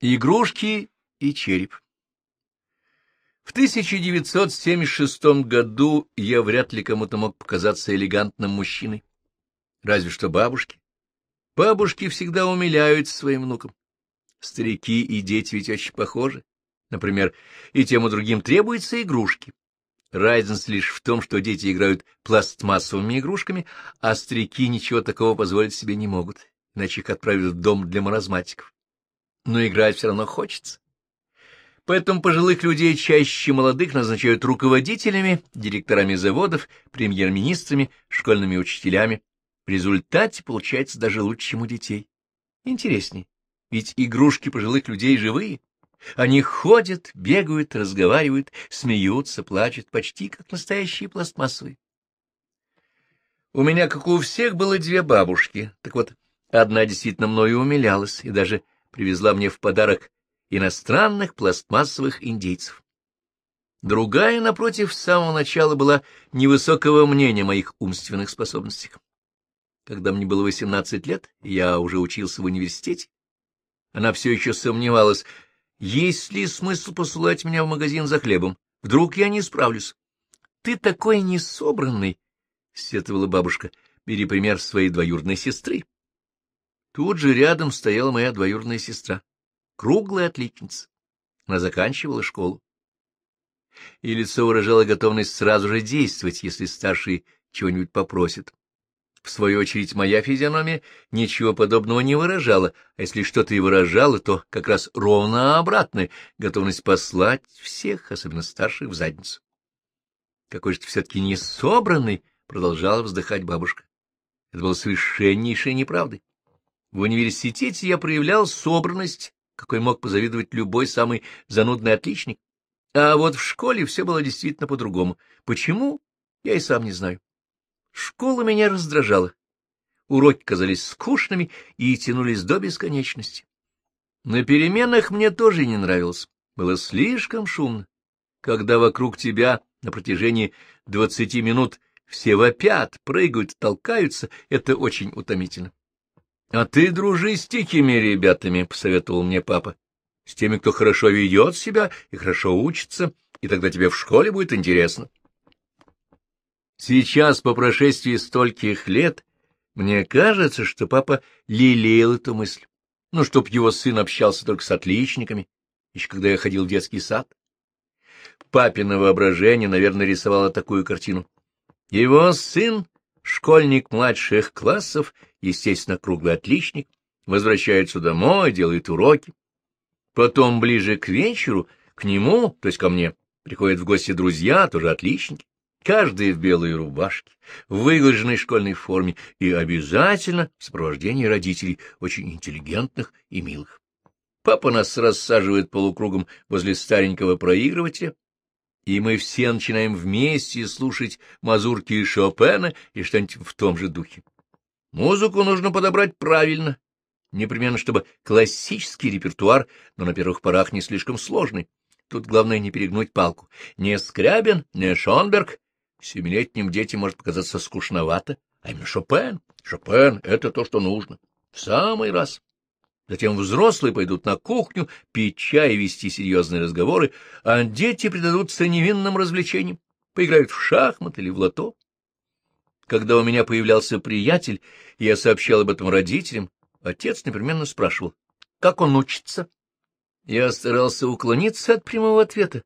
Игрушки и череп. В 1976 году я вряд ли кому-то мог показаться элегантным мужчиной. Разве что бабушки. Бабушки всегда умиляют своим внукам. Старики и дети ведь очень похожи. Например, и тем и другим требуются игрушки. Разница лишь в том, что дети играют пластмассовыми игрушками, а старики ничего такого позволить себе не могут, иначе их отправят в дом для маразматиков но играть все равно хочется. Поэтому пожилых людей чаще молодых назначают руководителями, директорами заводов, премьер-министрами, школьными учителями. В результате получается даже лучше, чем у детей. Интереснее, ведь игрушки пожилых людей живые. Они ходят, бегают, разговаривают, смеются, плачут, почти как настоящие пластмассовые. У меня, как у всех, было две бабушки. Так вот, одна действительно мною умилялась и даже привезла мне в подарок иностранных пластмассовых индейцев. Другая, напротив, с самого начала была невысокого мнения моих умственных способностях. Когда мне было восемнадцать лет, я уже учился в университете, она все еще сомневалась, есть ли смысл посылать меня в магазин за хлебом. Вдруг я не справлюсь. — Ты такой несобранный, — сетовала бабушка, — бери пример своей двоюродной сестры. Тут же рядом стояла моя двоюродная сестра, круглая отличница. Она заканчивала школу. И лицо выражало готовность сразу же действовать, если старший чего-нибудь попросит. В свою очередь, моя физиономия ничего подобного не выражала, а если что-то и выражала, то как раз ровно обратное — готовность послать всех, особенно старших, в задницу. Какой же ты все-таки не собранный, — продолжала вздыхать бабушка. Это было совершеннейшей неправдой. В университете я проявлял собранность, какой мог позавидовать любой самый занудный отличник. А вот в школе все было действительно по-другому. Почему, я и сам не знаю. Школа меня раздражала. Уроки казались скучными и тянулись до бесконечности. На переменах мне тоже не нравилось. Было слишком шумно. Когда вокруг тебя на протяжении двадцати минут все вопят, прыгают, толкаются, это очень утомительно. — А ты дружи с тихими ребятами, — посоветовал мне папа. — С теми, кто хорошо ведет себя и хорошо учится, и тогда тебе в школе будет интересно. Сейчас, по прошествии стольких лет, мне кажется, что папа лелеял эту мысль. Ну, чтоб его сын общался только с отличниками, еще когда я ходил в детский сад. Папино воображение, наверное, рисовало такую картину. Его сын Школьник младших классов, естественно, круглый отличник, возвращается домой, делает уроки. Потом, ближе к вечеру, к нему, то есть ко мне, приходят в гости друзья, тоже отличники, каждый в белой рубашке, в выглаженной школьной форме и обязательно в сопровождении родителей, очень интеллигентных и милых. Папа нас рассаживает полукругом возле старенького проигрывателя, и мы все начинаем вместе слушать мазурки и Шопена и что-нибудь в том же духе. Музыку нужно подобрать правильно, непременно, чтобы классический репертуар, но на первых порах не слишком сложный. Тут главное не перегнуть палку. Не Скрябин, не Шонберг. Семилетним детям может показаться скучновато, а именно Шопен. Шопен — это то, что нужно. В самый раз. Затем взрослые пойдут на кухню, пить чай и вести серьезные разговоры, а дети предадутся невинным развлечениям, поиграют в шахматы или в лото. Когда у меня появлялся приятель, я сообщал об этом родителям, отец непременно спрашивал, как он учится. Я старался уклониться от прямого ответа.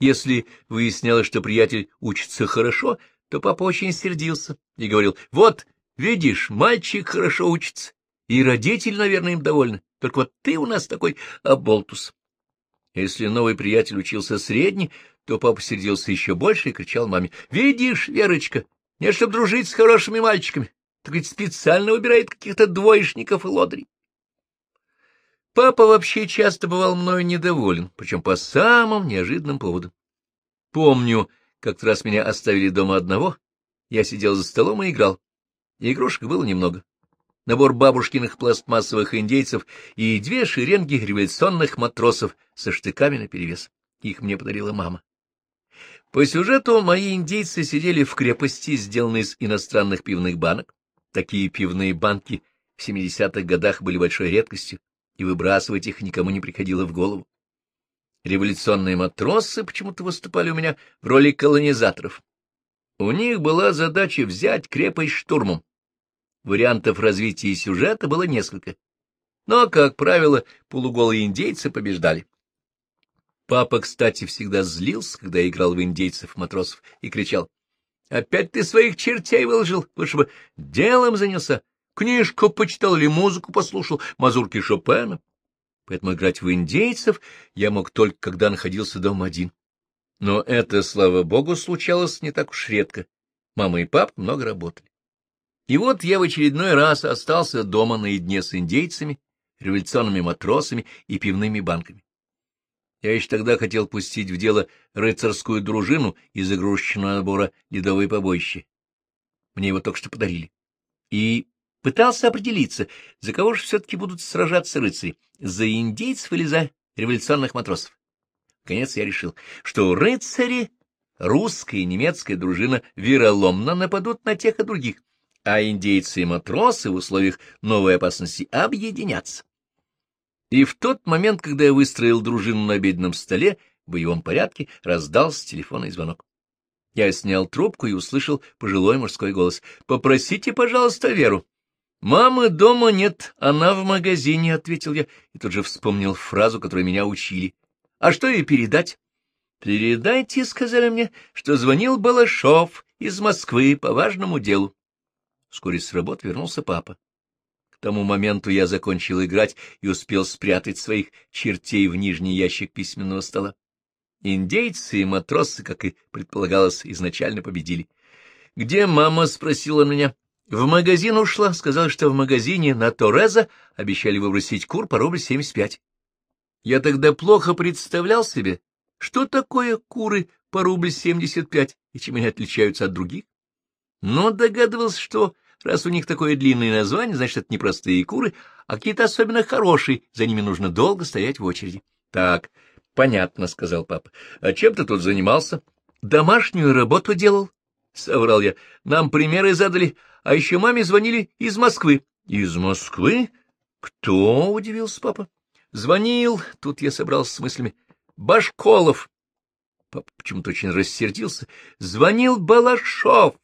Если выяснялось, что приятель учится хорошо, то папа очень сердился и говорил, вот, видишь, мальчик хорошо учится, и родители, наверное, им довольны. Только вот ты у нас такой оболтус. Если новый приятель учился средний, то папа сердился еще больше и кричал маме. — Видишь, Верочка, не чтобы дружить с хорошими мальчиками, так ведь специально выбирает каких-то двоечников и лодрей. Папа вообще часто бывал мною недоволен, причем по самым неожиданным поводам. Помню, как-то раз меня оставили дома одного, я сидел за столом и играл. Игрушек было немного набор бабушкиных пластмассовых индейцев и две шеренги революционных матросов со штыками наперевес. Их мне подарила мама. По сюжету мои индейцы сидели в крепости, сделанной из иностранных пивных банок. Такие пивные банки в 70-х годах были большой редкостью, и выбрасывать их никому не приходило в голову. Революционные матросы почему-то выступали у меня в роли колонизаторов. У них была задача взять крепость штурмом. Вариантов развития сюжета было несколько. Но, как правило, полуголые индейцы побеждали. Папа, кстати, всегда злился, когда играл в индейцев-матросов, и кричал. — Опять ты своих чертей выложил, лучше бы делом занялся. Книжку почитал или музыку послушал, мазурки Шопена. Поэтому играть в индейцев я мог только, когда находился дома один. Но это, слава богу, случалось не так уж редко. Мама и папа много работали. И вот я в очередной раз остался дома наедине с индейцами, революционными матросами и пивными банками. Я еще тогда хотел пустить в дело рыцарскую дружину из игрушечного набора «Ледовые побоище». Мне его только что подарили. И пытался определиться, за кого же все-таки будут сражаться рыцари, за индейцев или за революционных матросов. Наконец я решил, что рыцари, русская и немецкая дружина вероломно нападут на тех и других, а индейцы и матросы в условиях новой опасности объединятся. И в тот момент, когда я выстроил дружину на обеденном столе, в боевом порядке раздался телефонный звонок. Я снял трубку и услышал пожилой мужской голос. — Попросите, пожалуйста, Веру. — Мамы дома нет, она в магазине, — ответил я, и тут же вспомнил фразу, которую меня учили. — А что ей передать? — Передайте, — сказали мне, — что звонил Балашов из Москвы по важному делу. Вскоре с работы вернулся папа тому моменту я закончил играть и успел спрятать своих чертей в нижний ящик письменного стола. Индейцы и матросы, как и предполагалось, изначально победили. — Где мама? — спросила меня. — В магазин ушла. Сказала, что в магазине на Тореза обещали выбросить кур по рубль семьдесят пять. Я тогда плохо представлял себе, что такое куры по рубль семьдесят пять и чем они отличаются от других. Но догадывался, что Раз у них такое длинное название, значит, это не простые куры, а какие-то особенно хорошие, за ними нужно долго стоять в очереди. — Так, понятно, — сказал папа. — А чем ты тут занимался? — Домашнюю работу делал, — соврал я. — Нам примеры задали, а еще маме звонили из Москвы. — Из Москвы? Кто? — удивился папа. — Звонил, тут я собрался с мыслями. — Башколов. Папа почему-то очень рассердился. — Звонил Балашов.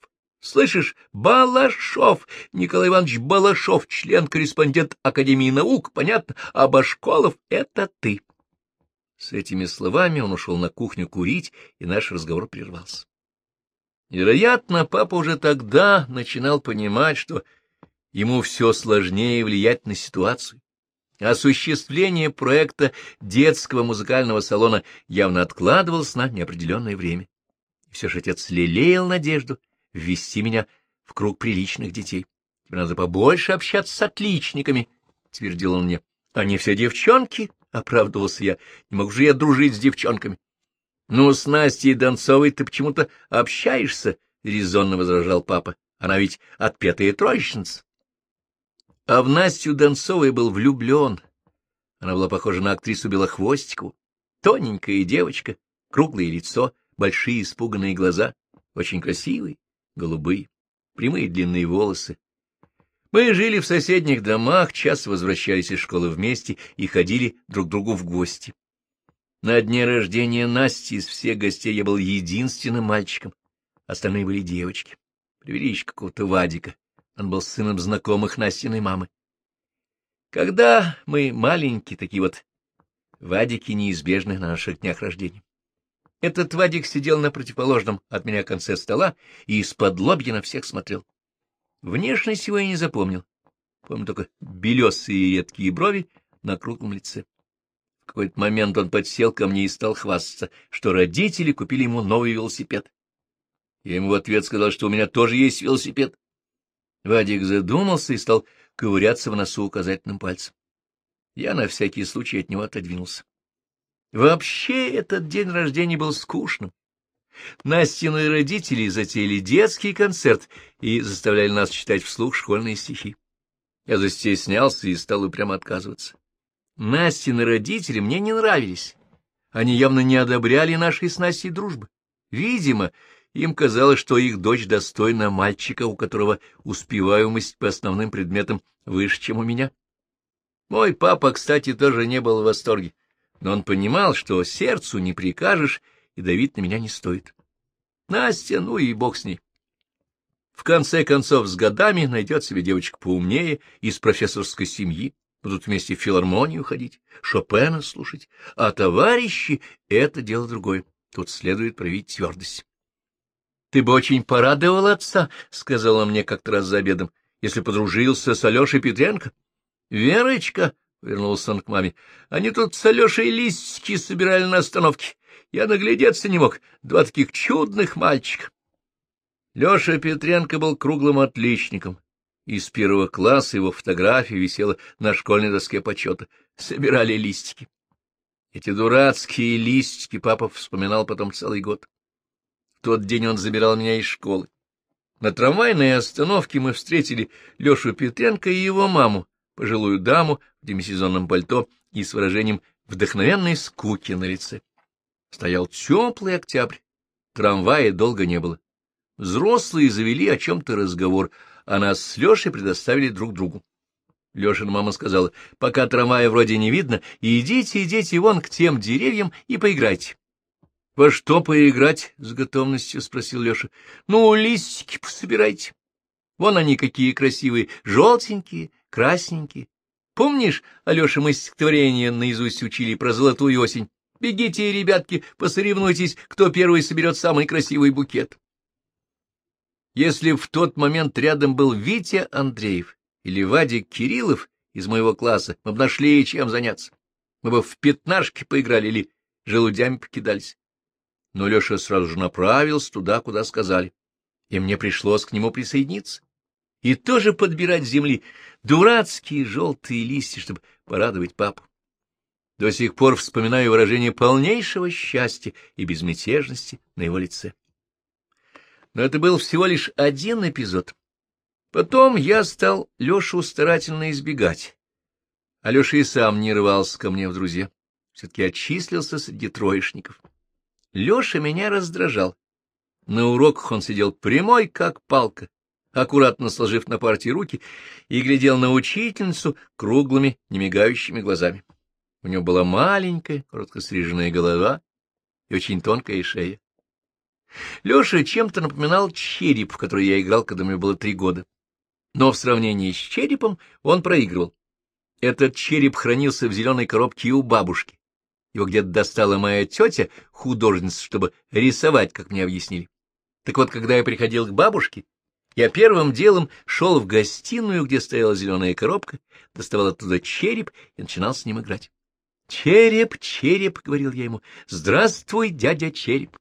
Слышишь, Балашов, Николай Иванович Балашов, член-корреспондент Академии наук, понятно, а Башколов — это ты. С этими словами он ушел на кухню курить, и наш разговор прервался. Вероятно, папа уже тогда начинал понимать, что ему все сложнее влиять на ситуацию. Осуществление проекта детского музыкального салона явно откладывалось на неопределенное время. все же отец лелеял надежду — ввести меня в круг приличных детей. Тебе надо побольше общаться с отличниками, — твердил он мне. — Они все девчонки, — оправдывался я. Не могу же я дружить с девчонками. — Ну, с Настей Донцовой ты почему-то общаешься, — резонно возражал папа. Она ведь отпетая троечница. А в Настю Донцовой был влюблен. Она была похожа на актрису Белохвостикову. Тоненькая девочка, круглое лицо, большие испуганные глаза, очень красивый голубые, прямые длинные волосы. Мы жили в соседних домах, часто возвращались из школы вместе и ходили друг к другу в гости. На дне рождения Насти из всех гостей я был единственным мальчиком, остальные были девочки. Привели еще какого-то Вадика, он был сыном знакомых Настиной мамы. Когда мы маленькие, такие вот Вадики неизбежны на наших днях рождения. Этот Вадик сидел на противоположном от меня конце стола и из-под лобья на всех смотрел. Внешность его я не запомнил. Помню только белесые редкие брови на круглом лице. В какой-то момент он подсел ко мне и стал хвастаться, что родители купили ему новый велосипед. Я ему в ответ сказал, что у меня тоже есть велосипед. Вадик задумался и стал ковыряться в носу указательным пальцем. Я на всякий случай от него отодвинулся. Вообще этот день рождения был скучным. Настины родители затеяли детский концерт и заставляли нас читать вслух школьные стихи. Я застеснялся и стал упрямо отказываться. Настины родители мне не нравились. Они явно не одобряли нашей с Настей дружбы. Видимо, им казалось, что их дочь достойна мальчика, у которого успеваемость по основным предметам выше, чем у меня. Мой папа, кстати, тоже не был в восторге, но он понимал, что сердцу не прикажешь, и давить на меня не стоит. Настя, ну и бог с ней. В конце концов, с годами найдет себе девочка поумнее, из профессорской семьи, будут вместе в филармонию ходить, Шопена слушать, а товарищи — это дело другое. Тут следует проявить твердость. — Ты бы очень порадовал отца, — сказала мне как-то раз за обедом, — если подружился с Алешей Петренко. — Верочка, — вернулся он к маме, — они тут с Алешей листики собирали на остановке. Я наглядеться не мог. Два таких чудных мальчика. Леша Петренко был круглым отличником. Из первого класса его фотография висела на школьной доске почета. Собирали листики. Эти дурацкие листики папа вспоминал потом целый год. В тот день он забирал меня из школы. На трамвайной остановке мы встретили Лешу Петренко и его маму, пожилую даму в демисезонном пальто и с выражением вдохновенной скуки на лице. Стоял теплый октябрь, трамвая долго не было. Взрослые завели о чем-то разговор, а нас с Лешей предоставили друг другу. Лешина мама сказала, пока трамвая вроде не видно, идите, идите вон к тем деревьям и поиграйте. — Во что поиграть? — с готовностью спросил Леша. — Ну, листики пособирайте. Вон они какие красивые, желтенькие, красненькие. Помнишь, Алеша, мы стихотворение наизусть учили про золотую осень? Бегите, ребятки, посоревнуйтесь, кто первый соберет самый красивый букет. Если в тот момент рядом был Витя Андреев или Вадик Кириллов из моего класса, мы бы нашли чем заняться. Мы бы в пятнашки поиграли или желудями покидались. Но Леша сразу же направился туда, куда сказали, и мне пришлось к нему присоединиться. И тоже подбирать земли дурацкие желтые листья, чтобы порадовать папу. До сих пор вспоминаю выражение полнейшего счастья и безмятежности на его лице. Но это был всего лишь один эпизод. Потом я стал Лешу старательно избегать. А Леша и сам не рвался ко мне в друзья. Все-таки отчислился среди троечников. Леша меня раздражал. На уроках он сидел прямой, как палка, аккуратно сложив на партии руки, и глядел на учительницу круглыми, немигающими глазами. У него была маленькая, коротко стриженная голова и очень тонкая шея. Леша чем-то напоминал череп, в который я играл, когда мне было три года. Но в сравнении с черепом он проигрывал. Этот череп хранился в зеленой коробке у бабушки. Его где-то достала моя тетя, художница, чтобы рисовать, как мне объяснили. Так вот, когда я приходил к бабушке, я первым делом шел в гостиную, где стояла зеленая коробка, доставал оттуда череп и начинал с ним играть. «Череп, череп!» — говорил я ему. «Здравствуй, дядя череп!»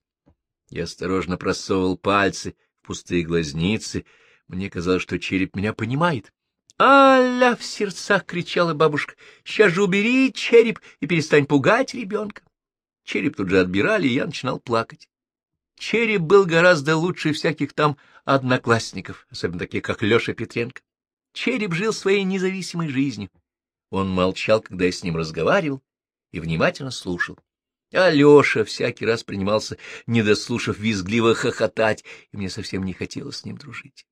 Я осторожно просовывал пальцы в пустые глазницы. Мне казалось, что череп меня понимает. «Аля!» — в сердцах кричала бабушка. «Сейчас же убери череп и перестань пугать ребенка!» Череп тут же отбирали, и я начинал плакать. Череп был гораздо лучше всяких там одноклассников, особенно таких, как Леша Петренко. Череп жил своей независимой жизнью. Он молчал, когда я с ним разговаривал, и внимательно слушал. Алеша всякий раз принимался, не дослушав, визгливо хохотать, и мне совсем не хотелось с ним дружить.